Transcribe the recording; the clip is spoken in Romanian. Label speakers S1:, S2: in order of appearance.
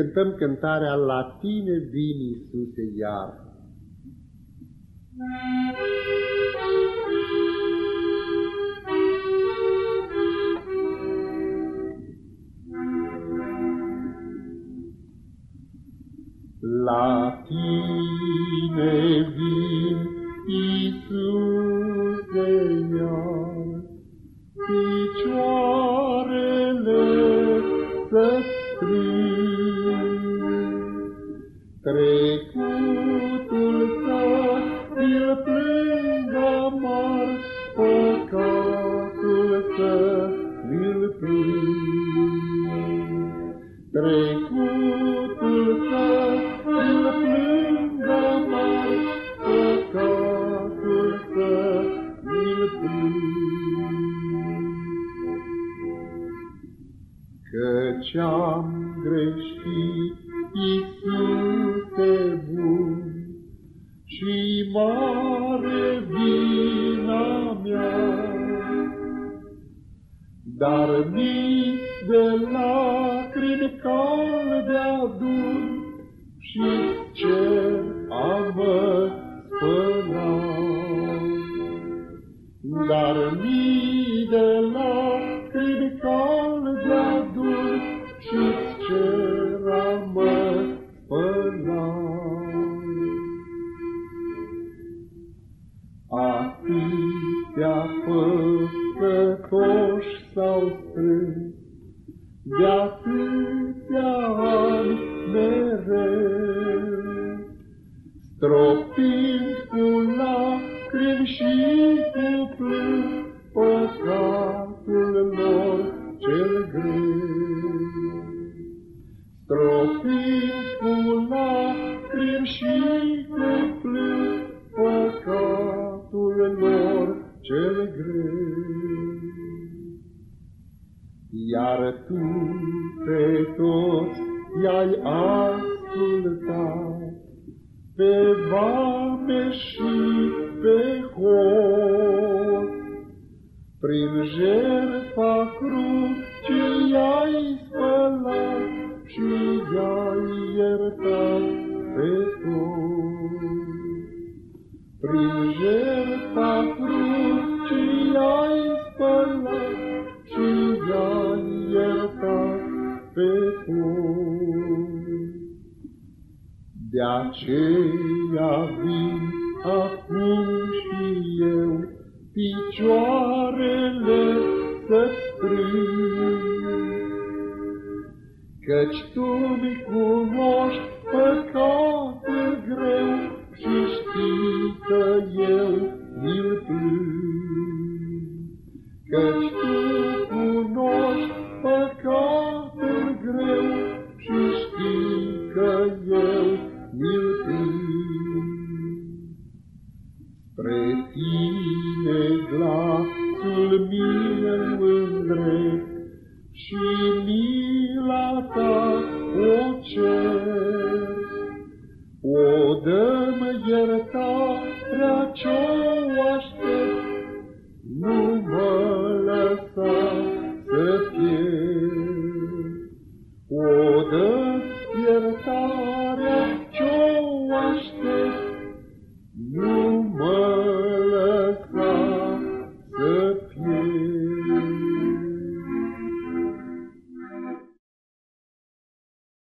S1: cântăm cântarea La tine vin, Iisuse, iar. La tine vin, Căci am greșit, Iisuse bun, și mare vina mea, dar nici de lacrimi calde adun și cer a mă spăla. Dar mii de lacrimi calde adun și cer a mă spăla. Atâtea păcătoși s-au strâns, de atâtea ani mereu, stropind cu lacrimi și cu plâns păcatul lor cel greu. Stropind cu lacrimi și cu plâns păcatul lor cel greu. Iar tu pe toți i-ai ascultat, pe vame și pe hoți, prin jertfa cruci i-ai spălat și i-ai iertat pe toți. Prin jertfa cruci De aceea vin acum și eu, picioarele să-ți Căci tu-mi cunoști păcatul greu și știi că eu mi-l plâng. Căci tu tine glasul meu îndrept și mila ta o cer. O dă-mă iertarea ce-o aștept, nu mă lăsa să pierd. O dă iertarea